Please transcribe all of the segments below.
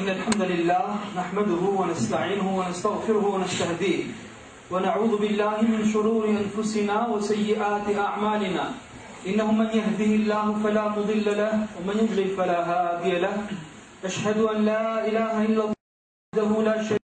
إن الحمد لله نحمده ونستعينه ونستغفره ونستهديه ونعوذ بالله من شرور أنفسنا وسيئات أعمالنا إنه من يهده الله فلا مضل له ومن يضلل فلا هادي له أشهد أن لا إله إلا الله وحده لا شريك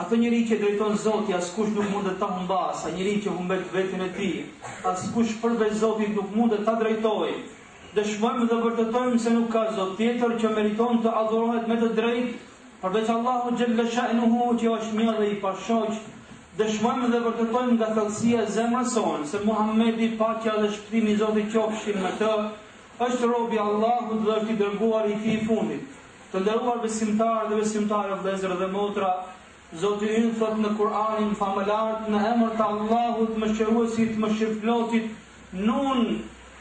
Atë njeri që drejton Zoti askush nuk mundet ta humbasë, ai njeri që humbet veten e tij, askush përveç Zotit nuk mundet ta drejtojë. Dëshmojmë dhe vërtetojmë se nuk ka Zot tjetër që meriton të adhurohet me të drejtë përveç Allahut xhelle sha'nuhu që është një dhe i pashoq. Dëshmojmë dhe vërtetojmë nga thellësia e zemrës sonë se Muhammedi, paqja dhe shpëtimi i Zotit qofshin me të, është rob i Allahut dhe është i dërguari i tij i fundit. Të nderuar besimtarë dhe besimtare vëllezër dhe motra, Zoti ynë thotë në Kur'anin famëlartë në emër të Allahut mëshiruesit mëshirëplotit Nun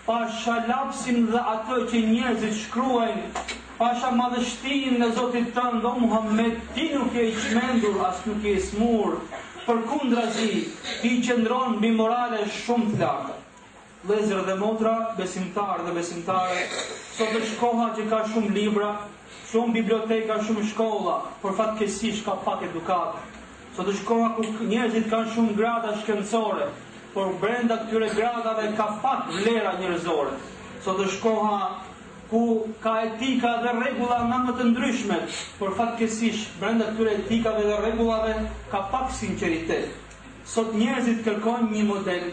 pasha lapsin dhe atë që njerëzit shkruajnë pasha madhështinë e Zotit tënd o Muhammed ti nuk je i çmendur as nuk je i smur përkundrazi ti qëndron mbi morale shumë të larta Vëllezër dhe motra besimtarë dhe besimtare, sot është koha që ka shumë libra, shumë biblioteka, shumë shkolla, por fatkeqësisht ka pak edukatë. Sot është koha ku njerëzit kanë shumë grada shkencore, por brenda këtyre gradave ka pak vlera njerëzore. Sot është koha ku ka etika dhe rregulla nga më të ndryshme, por fatkeqësisht brenda këtyre etikave dhe rregullave ka pak sinqeritet. Sot njerëzit kërkojnë një model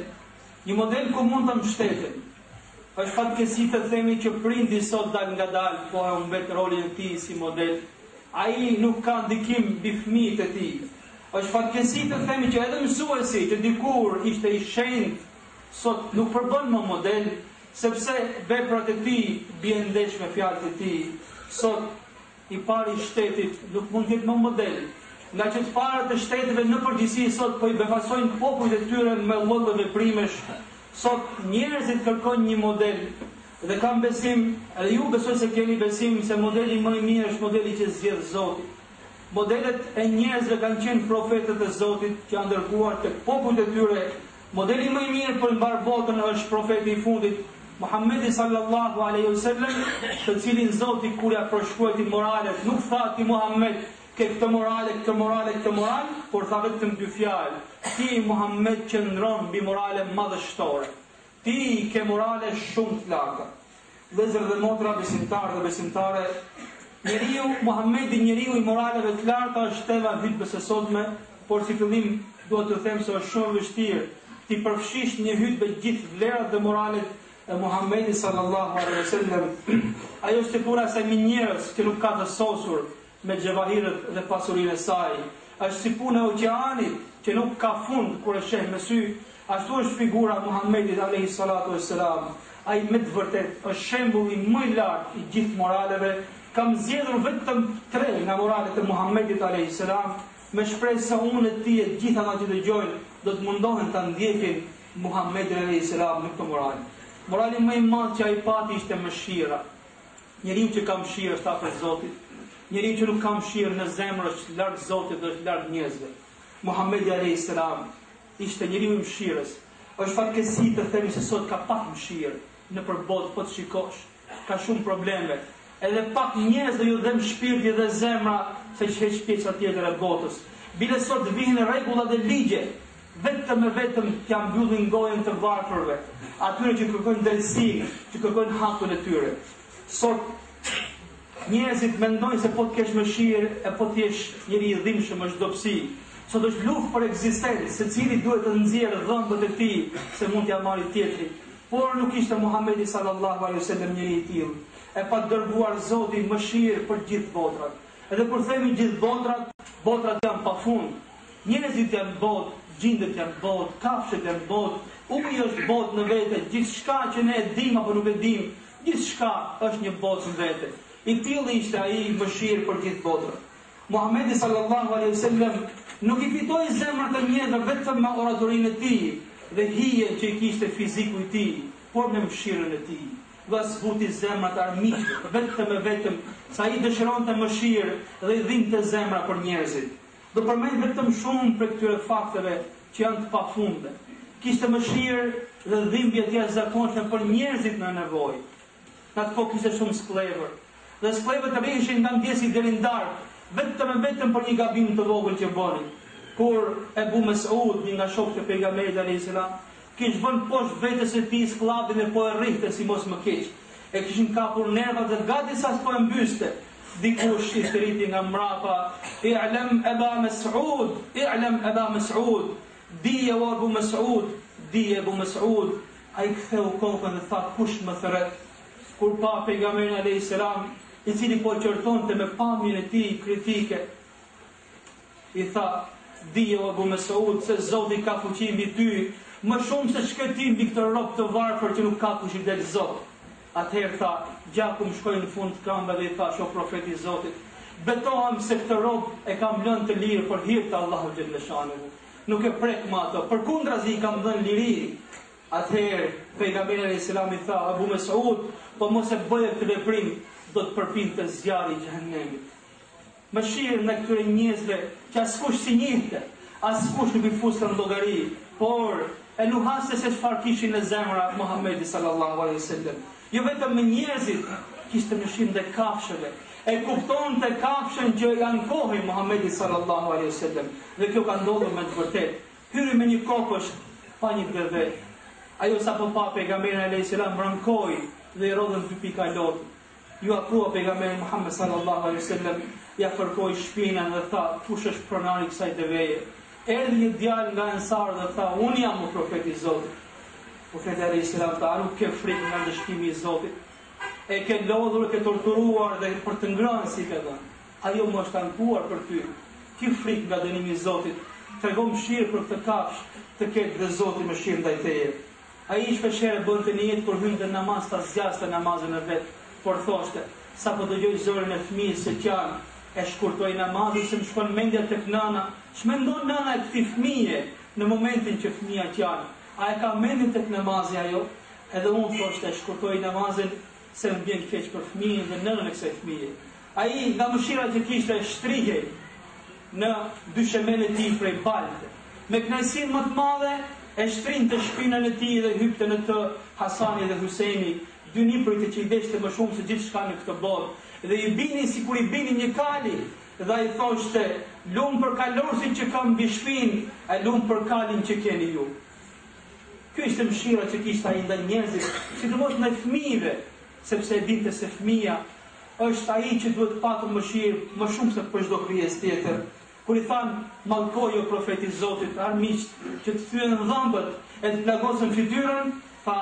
Një model ku mund të mbështeten. Është fatkeqësi të themi që prindi sot dalëngadalë po e humbet rolin e tij si model. Ai nuk ka ndikim mbi fëmijët e tij. Është fatkeqësi të themi që edhe mësuesi që dikur ishte i shenjtë, sot nuk përbën më model, sepse veprat e tij bien ndesh me fjalët e tij. Sot. i pari i shtetit nuk mund të jetë më model, ngaqë të parët e shteteve në përgjithësi sot po i befasojnë popujt e tyre me lloj-lloj veprimesh. Sot njerëzit kërkojnë një model dhe kam besim, edhe ju besoj se keni besim se modeli më i mirë është modeli që zgjedh Zoti. Modelet e njerëzve kanë qenë profetët e Zotit që janë dërguar tek popujt e tyre Modeli më i mirë për mbarë botën është Profeti i fundit, Muhammedi sallallahu alejhi ve sellem, të cilin Zoti kur ia përshkruajti moralet, nuk tha ti Muhammed ke këtë moral e këtë moral e këtë moral, por tha vetëm dy fjalë, Ti Muhammed qëndron mbi morale madhështore. Ti ke morale shumë të larta. Vëllezër dhe motra besimtarë dhe besimtare, njeriu, Muhamedi, njeriu i moraleve të larta është tema e hutbes së sotme, por si fillim duhet t'ju them se është shumë e vështirë t'i përfshish një hutbe gjithë vlerat dhe moralet e Muhamedit sallallahu alaihi wasallam. Ajo është puna e asaj minierës që nuk ka të sosur, me xhevahirët dhe pasurinë e saj, është si puna e oqeanit që nuk ka fund kur e sheh me sy, ashtu është figura e Muhamedit alejhi salatu ue selam, ai me të vërtetë është shembulli më i lartë i gjithë moraleve, kam zgjedhur vetëm tre nga moralet e Muhamedit alejhi selam, me shpresë se unë e ti e të gjithë ata që dëgjojnë do të mundohen ta ndjekin Muhamedin alejhi selam në këto morale. Morali më i madh që ai pati ishte mëshira. Njeriu që ka mëshirë është afër Zotit, njeriu që nuk ka mëshirë në zemër është larg Zotit dhe është larg njerëzve. Muhamedi alejhi selam ishte njeriu i mëshirës. Është fatkeqësi të themi se sot ka pak mëshirë nëpër botë, po të shikosh, ka shumë probleme. Edhe pak njerëzve ju dhemb shpirti dhe zemra, se ç'heq pjesa tjetër e botës. Bile sot vihen rregulla dhe ligje Vetëm e vetëm t'ia mbyllin gojën të varfërve, atyre që kërkojnë drejtësi, që kërkojnë hakun e tyre. Sot njerëzit mendojnë se po të kesh mëshirë e po të jesh njëri i dhimbshëm është dobësi. Sot është luftë për ekzistencë, secili duhet të nxjerrë dhëmbët e tij se mund t'ia marrë tjetri. Por nuk ishte Muhamedi sallallahu alaihi wasallam njëri i tillë. E pat dërguar Zoti mëshirë për gjithë botrat. Edhe kur themi gjithë botrat, botrat janë pafund. Njerëzit janë botë, xhindet janë botë, kafshët janë botë, uji është botë në vete, gjithçka që ne e dimë apo nuk e dimë, gjithçka është një botë në vete. I tillë ishte ai mëshirë për gjithë botën. Muhamedi sallallahu alaihi wasallam nuk i fitoi zemrat e njerëzve vetëm me oratorinë e tij dhe hijen që i kishte fiziku i tij, por me mëshirën e tij. Ua zbuti zemrat e armiqve, vetëm e vetëm se ai dëshironte mëshirë dhe i dhimbte zemra për njerëzit. Do përmend vetëm shumë prej këtyre fakteve që janë të pafundme. Kishte mëshirë dhe dhimbje të jashtëzakonshme për njerëzit në nevojë. Në atë kohë kishte shumë skllevër, dhe skllevërit rriheshin nga mëngjesi deri në darkë, vetëm e vetëm për një gabim të vogël që bënin. Kur Ebu Mes'ud, një nga shokët e Pejgamberit alejhi selam, Kish vënë poshtë vetes së tij skllavin e po e rrihte si mos më keq. E kishin kapur nervat dhe gati sa s'po e mbyste. Dikush i thirriti nga mbrapa, I'lam Eba Mes'ud! I'lam Eba Mes'ud! Dije o Ebu Mes'ud! Dije Ebu Mes'ud! Ai ktheu kokën dhe tha, Kush më thret? Kur pa Pejgamberin alejhi selam, i cili po e qortonte me pamjen e tij kritike, I tha, di o Ebu Mes'ud se Zoti ka fuqi mbi ty, më shumë se ç'ke ti mbi këtë rob të varfër që nuk ka kush i del zot. Atëherë tha, gjaku më shkoi në fund të këmbëve dhe i thashë, o Profet i Zotit, betohem se këtë rob e kam lënë të lirë për hir të Allahut xhelleshanehu. Nuk e prek më atë, përkundrazi i kam dhënë liri. Atëherë pejgamberi alejhi selam i tha, Ebu Mes'ud, po mos e bëje këtë veprim, do të përpinte zjarri i xhehenemit. Mëshirë ndaj këtyre njerëzve që askush s'i njihte, askush nuk i fuste në llogari, por e luhaste se çfarë kishin në zemra Muhamedi sallallahu alejhi ve sellem, jo vetëm me njerëzit, kishte mëshirë ndaj kafshëve, e kuptonte kafshën që i ankohej Muhamedit sallallahu alejhi ve sellem, dhe kjo ka ndodhur me të vërtetë. Hyri në një kopësht, pa një deve. Ajo sapo pa pejgamberin alejhi selam, rënkoi dhe i rrodhën dy pika lotë. Iu afrua Pejgamberi Muhammed sallallahu alejhi ve sellem, ia fërkoi shpinën dhe tha, Kush është pronari i kësaj deveje? Erdhi një djalë nga Ensarët dhe tha, Unë jam o Profeti i Zotit. Profeti alejhi selam tha, A nuk ke frikë nga ndëshkimi i Zotit? E ke lodhur, e ke torturuar dhe për të ngrënë s'i ke dhënë. Ajo më është ankuar për ty. Ki frikë nga dënimi i Zotit. Trego mëshirë për këtë kafshë të ketë dhe Zoti mëshirë ndaj teje. Ai shpeshherë bënte nijet kur hynte në namaz ta zgjaste namazin e vet, por thoshte, Sapo dëgjoj zërin e fëmijës se qan, e shkurtoj namazin se më shkon mendja tek nëna, ç'mendon nëna e këtij fëmije në momentin që fëmija qan, a e ka mendjen tek namazi ajo? Edhe unë, thoshte, e shkurtoj namazin. Se më vjen keq për fëmijën dhe nënën e kësaj fëmije. Ai nga mëshira që kishte shtrihej në dyshemenë e tij prej baltë. Me kënaqësinë më të madhe e shtrinte shpinën e tij dhe hypte në të Hasani dhe Huseini, dy nipërit e tij që i deshte më shumë se gjithçka në këtë botë, dhe i binin sikur i binin një kali, dhe ai thoshte, Lum për kalorësit që kam mbi shpinë, e lum për kalin që keni ju. Kjo ishte mëshira që kishte ai ndaj njerëzve, sidomos ndaj fëmijëve, sepse e dinte se fëmija është ai që duhet patur mëshirë më shumë se për çdo krijesë tjetër. Kur i thanë, Mallkoji o Profet i Zotit, armiqtë, që të thyen dhëmbët e të plagosën fytyrën, tha,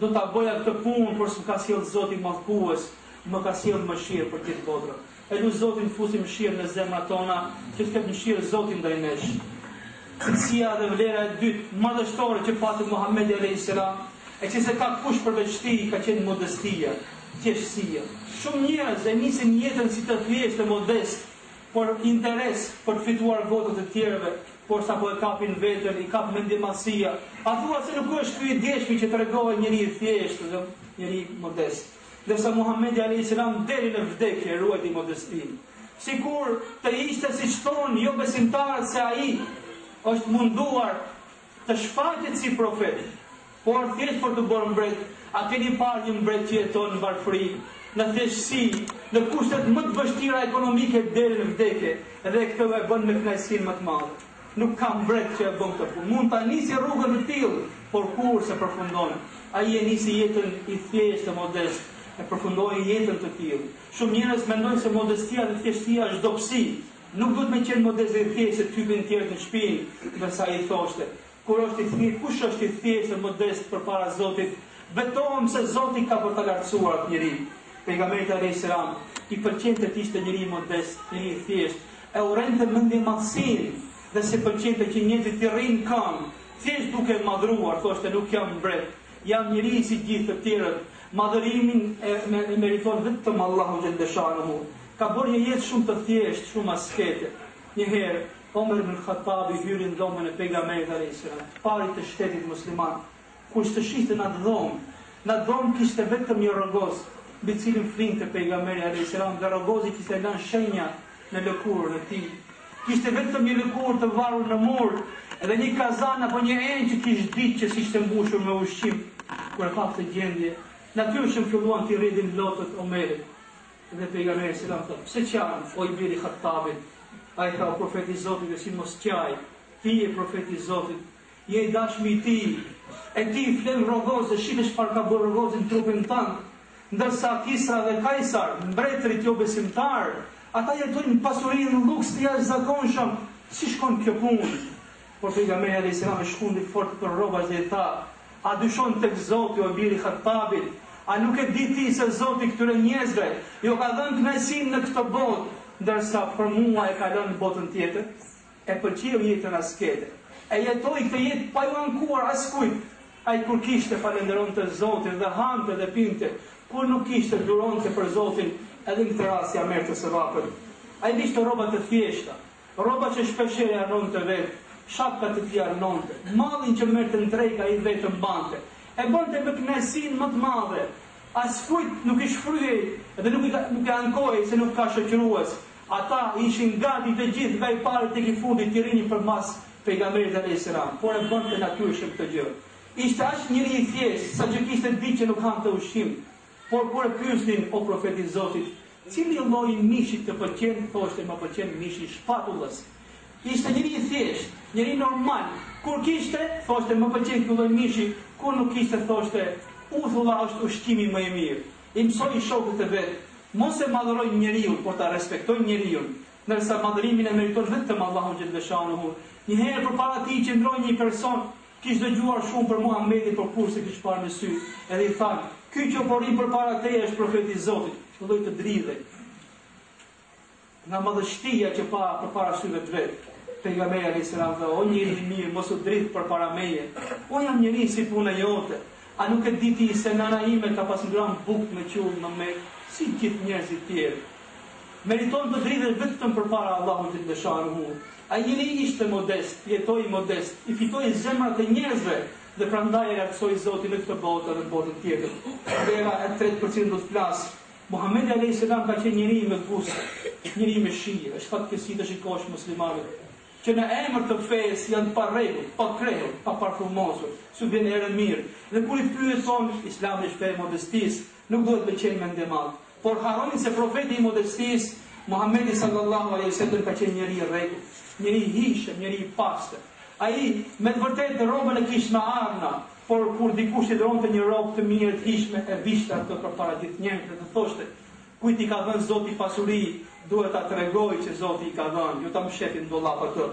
Do ta bëja këtë punë, por s'më ka sjellë Zoti mallkues, më ka sjellë mëshirë për gjithë botërat. E lus Zotin të fusi mëshirë në zemrat tona, që të ketë mëshirë Zoti ndaj nesh. Cilësia dhe vlera e dytë madhështore që pati Muhamedi alejhi selam, e që s'e ka kush përveç tij, ka qenë modestia, thjeshtësia. Shumë njerëz e nisin jetën si të thjeshtë e modest, për interes, për të fituar votat e të tjerëve, por sapo e kapin vendin, i kap mendjemadhësia. A thua se nuk është ky i djeshmi që tregohej njeri i thjeshtë dhe njeri modest? Ndërsa Muhamedi alejhi selam deri në vdekje e ruajti modestinë, sikur të ishte siç thonë jobesimtarët se ai është munduar të shfaqet si profet, por thjesht për t'u bërë mbret, a keni parë një mbret që jeton në varfëri, në thjeshtësi, në kushtet më të vështira ekonomike deri në vdekje dhe këtë e bën me kënaqësinë më të madhe. Nuk ka mbret që e bën këtë punë. Mund ta nisi rrugën të tillë, por kurrë s'e përfundon. Ai e nisi jetën i thjeshtë e modest, e përfundoi jetën të tillë. Shumë njerëz mendojnë se modestia dhe thjeshtësia është dobësi. Nuk duhet me qenë modest dhe i thjeshtë se t'hypin të tjerët në shpinë, ndërsa ai thoshte, Kur është i thje, kush është i thjeshtë e modest përpara Zotit? Betohem se Zoti ka për ta lartësuar atë njeri. Pejgamberit alejhi selam i pëlqente të ishte njeri modest, njeri i thjeshtë, E urrente mendjemadhësinë dhe s'i pëlqente që njerëzit t'i rrinë në këmbë, thjesht duke e madhëruar, thoshte, Nuk jam mbret, jam njeri si gjithë të tjerët, madhërimin e meriton vetëm Allahu xhelle shanuhu. Ka bërë një jetë shumë të thjeshtë, shumë askete. Njëherë, Omer ibn Khattabi hyri në dhomën e Pejgamberit alejhi selam, të parit të shtetit musliman, Kur ç'të shihte në atë dhomë? Në atë dhomë kishte vetëm një rrogoz, mbi të cilin flinte Pejgamberi alejhi selam dhe rrogozi kishte lënë shenja në lëkurën e tij. Kishte vetëm një lëkurë të varur në mur edhe një kazan apo një enë që kish ditë që s'ishte mbushur me ushqim. Kur e pa këtë gjendje, natyrshëm filluan t'i rridhin lotët Omerit. Dhe Pejgamberi alejhi selam thotë, Pse qan, o i biri i Khattabit? Ai tha, O Profet i Zotit, e si mos qaj, ti je Profet i Zotit. Je i dashmi i tij. E ti fle në rrogoz e shih ti çfarë ka bërë rrogozi në trupin tënd. Ndërsa Kisra dhe Kajsar, mbretërit jobesimtarë, ata jetojnë në pasuri e në lluks të jashtëzakonshëm, si shkon kjo punë? Por Pejgamberi alejhi selam e shkundi fort për rrobash dhe i tha, A dyshon tek Zoti, o i biri i Khattabit? A nuk e di ti se Zoti këtyre njerëzve ua ka dhënë kënaqësinë në këtë botë, ndërsa për mua e ka lënë në botën tjetër? E pëlqeu jetën askete. E jetoi këtë jetë pa iu ankuar askujt. Ai kur kishte falënderonte Zotin dhe hante dhe pinte, kur nuk kishte duronte për Zotin, edhe në këtë rast ia merrte sevapet. Ai vishte rroba të thjeshta, rroba që shpeshherë i arnonte vetë, shapkat e tij i arnonte, mallin që merrte në treg ai vetë e mbante. E bënte me kënaqësinë më të madhe. Askujt nuk i shfryhej dhe nuk i nuk i ankohej se nuk ka shoqërues. Ata ishin gati të gjithë nga i pari tek i fundit t'i rrinin përmas Pejgamberit alejhi selam, por e bënte natyrshëm këtë gjë. Ishte aq njeri i thjeshtë, sa që kishte ditë që nuk hante ushqim. Por kur e pyesnin, O Profet i Zotit, cili lloj mishi të pëlqen, thoshte, Më pëlqen mishi i shpatullës. Ishte njeri i thjeshtë, njeri normal. Kur kishte, thoshte, Më pëlqen ky lloj mishi, kur nuk kishte, thoshte, Uthulla është ushqimi më i mirë. I mësoi shokët e vet, Mos e madhërojnë njeriun, por ta respektojnë njeriun, ndërsa madhërimin e meriton vetëm Allahu xhelleshanuhu. Një herë përpara tij qëndroi një person, kish dëgjuar shumë për Muhamedin, por kurrë s'e kish parë me sy, edhe i thanë, Ky që po rrin përpara teje është profeti i Zotit, filloi të dridhej. Nga madhështia që pa përpara syve të vet, Pejgamberi alejhi selam tha, O njeri i mirë, mos u dridh përpara meje. Unë jam njeri si puna jote. A nuk e di ti se nëna ime ka pas ngrënë bukë me qull në Mekë, si gjithë njerëzit tjerë? Meriton të dridhesh vetëm përpara Allahut xhelle shanuhu. Ai njeri ishte modest, jetoi modest, i fitoi zemrat e njerëzve dhe prandaj e lartësoi Zoti në këtë botë dhe në botën tjetër. Vlera e tretë për të cilën do të flas Muhamedi alejhi selam ka qenë njeri me gusto, njeri me shije, është fatkeqësi të shikosh muslimanët që në emër të fesë janë pa rregull, pa krehur, pa parfumosur, s'u vjen erë mirë, dhe kur i pyet thonë, Islami është fe e modestisë, nuk duhet me qenë mendemadh, por harrojnë se profeti i modestisë, Muhamedi sallallahu alejhi wasallam ka qenë njeri i rregullt, njeri i hijshëm, njeri i pastër. Ai, me të vërtetë, rrobën e kishte me arna, Por kur dikush i dhuronte një rrobë të mirë të hijshme e vishte atë përpara gjithë njerëzve dhe thoshte, Kujt i ka dhënë Zoti pasuri, duhet ta tregojë që Zoti i ka dhënë, jo ta mshehë në dollap atë.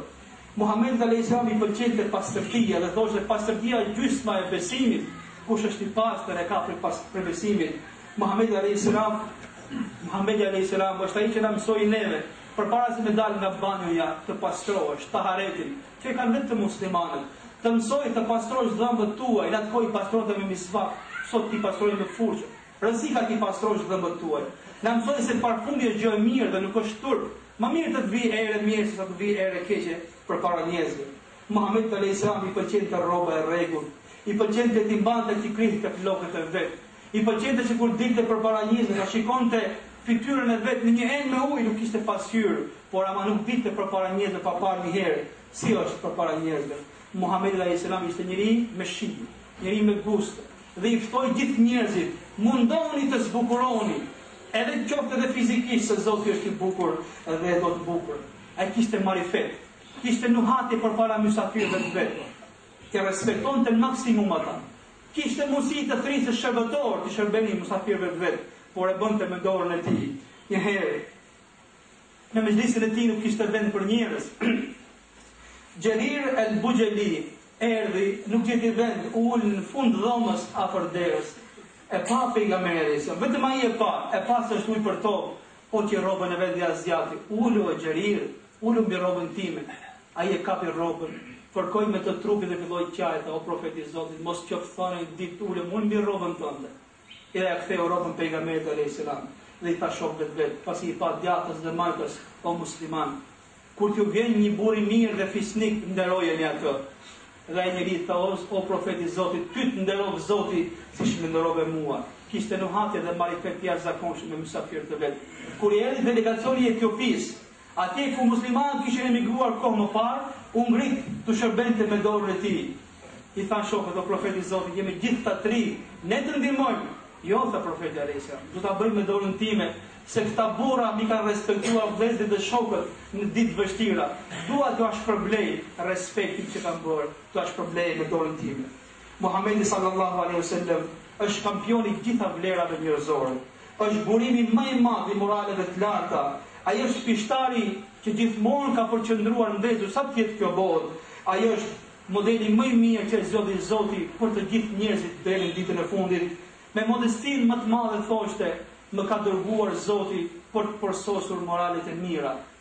Muhamedit alejhi selam i pëlqente pastërtia dhe thoshte, Pastërtia është gjysma e besimit, kush është i pastër e ka prej, prej besimit. Muhamedi alejhi selam, Muhamedi alejhi selam është ai që na mësoi neve, përpara se me dalë nga banjoja, të pastrohesh, taharetin, që e kanë vetëm muslimanët. Të mësoi të pastrosh dhëmbët tuaj, në atë kohë i pastronte me misvak, sot t'i pastrosh me furçë. Rëndësi ka t'i pastrosh dhëmbët tuaj. Na mësoi se parfumi është gjë e mirë dhe nuk është turp. Më mirë të të vijë erë e mirë sesa të të vijë erë e keqe përpara njerëzve. Muhamedit alejhi selam i pëlqente rroba e rregullt, i pëlqente t'i mbante t'i krihte flokët e vet. I pëlqente që kur dilte përpara njerëzve ta shikonte fytyrën e vet në një enë me ujë, nuk kishte pasqyrë, por ama nuk dilte përpara njerëzve pa parë një herë si është përpara njerëzve. Muhamedi alejhi selam ishte njeri me shije, njeri me gusto dhe i ftoi gjithë njerëzit, mundohuni të zbukurohuni, edhe qoftë edhe fizikisht se Zoti është i bukur dhe e do të bukur. Ai kishte marifet, kishte nuhatje përpara mysafirëve të vet. I respektonte në maksimum ata. Kishte mundësi të thërriste shërbëtorë t'i shërbenin mysafirëve të vet, por e bënte me dorën e tij. Një herë, në mexhlisin e tij nuk kishte vend për njerëz. Xherir el-Buxheli erdhi, nuk gjeti vend, u ul në fund të dhomës afër derës. E pa Pejgamberi alejhi-selam. Vetëm ai e pa, e pa se është ulur për tokë, hoqi rrobën e vet dhe ia zgjati. Ulu, o Xherir! Ulu mbi rrobën time. Ai e kapi rrobën, fërkoi me të trupin dhe filloi të qajë, O Profet i Zotit, mos qoftë thënë një ditë të ulem unë mbi rrobën tënde. Edhe ia ktheu rrobën Pejgamberit alejhi selam dhe i tha shokëve të vet, pasi i pa djathtas dhe majtas, O muslimanë! Kur t'ju vjen një burrë i mirë dhe fisnik, nderojeni atë. Dhe ai njeri i tha, O Profet i Zotit, ty të nderoftë Zoti, siç më nderove mua. Kishte nuhatje dhe marifet të jashtëzakonshëm me mysafirët e vet. Kur i erdhi delegacioni i Etiopisë, Atje ku muslimanët kishin emigruar kohë më parë, u ngrit t'u shërbente me dorën e tij. I thanë shokët, O Profet i Zotit, jemi gjithë këta trima, ne të ndihmojmë. Jo, tha Profeti alejhi selam, do ta bëj me dorën time, se këta burra m'i kanë respektuar vëllezërit dhe shokët në ditë të vështira. Dua t'ua shpërblej respektin që kanë bërë, t'ua shpërblej me dorën time. Muhamedi sallallahu alejhi ve sellem është kampion i gjithë vlerave njerëzore. Është burimi më i madh i moraleve të larta. Ai është pishtari që gjithmonë ka për të qëndruar ndezur sa të jetë kjo botë. Ai është modeli më i mirë që e zgjodhi Zoti për të gjithë njerëzit deri në ditën e fundit. Me modestinë më të madhe thoshte, Më ka dërguar Zoti për të përsosur moralet e mira.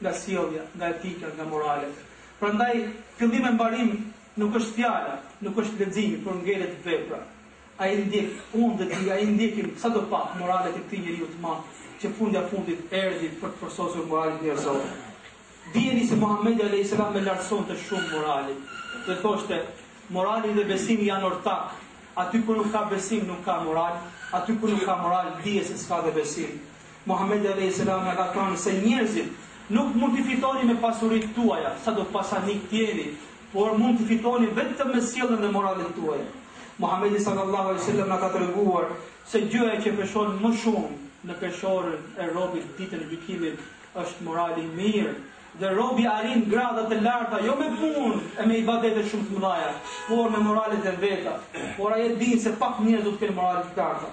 nga sjellja, nga etika, nga morali. Prandaj, fillim e mbarim nuk është fjala, nuk është leximi, por ngelet vepra. A i ndjek, unë dhe ti, a i ndjekim sado pak moralet e këtij njeriu të madh, që fundja fundit erdhi për të përsosur moralin njerëzor. Dijeni se Muhamedi alejhi selam e lartësonte shumë moralin dhe thoshte, morali dhe besimi janë ortakë, aty ku nuk ka besim nuk ka moral, aty ku nuk ka moral dije se s'ka dhe besim. Muhamedi alejhi selam na ka thënë se njerëzit nuk mund t'i fitoni me pasuritë tuaja, sado pasanik të jeni, por mund t'i fitoni vetëm me sjelljen dhe moralet tuaja. Muhamedi sallallahu alejhi selam na ka treguar se gjëja që peshon më shumë në peshorën e robit Ditën e Gjykimit është morali i mirë dhe robi arrin grada të larta jo me punë e me ibadete shumë të mëdha, por me moralet e veta. Por ai e di se pak njerëz do të kenë morale të larta.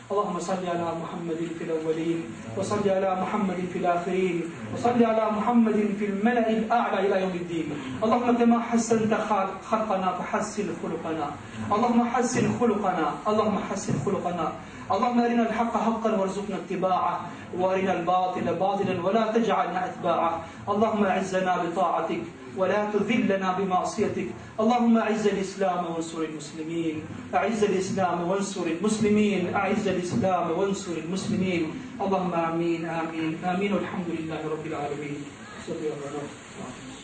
اللهم صل على محمد في الأولين وصل على محمد في الآخرين وصل على محمد في الملأ الأعلى إلى يوم الدين اللهم كما حسنت خلقنا فحسن خلقنا اللهم حسن خلقنا اللهم حسن خلقنا اللهم ارنا الحق حقا وارزقنا اتباعه وارنا الباطل باطلا ولا تجعلنا اتباعه اللهم اعزنا بطاعتك ولا تذلنا بمعصيتك اللهم أعز الإسلام وانصر المسلمين أعز الإسلام وانصر المسلمين أعز الإسلام وانصر المسلمين اللهم آمين آمين آمين والحمد لله رب العالمين صلى الله عليه وسلم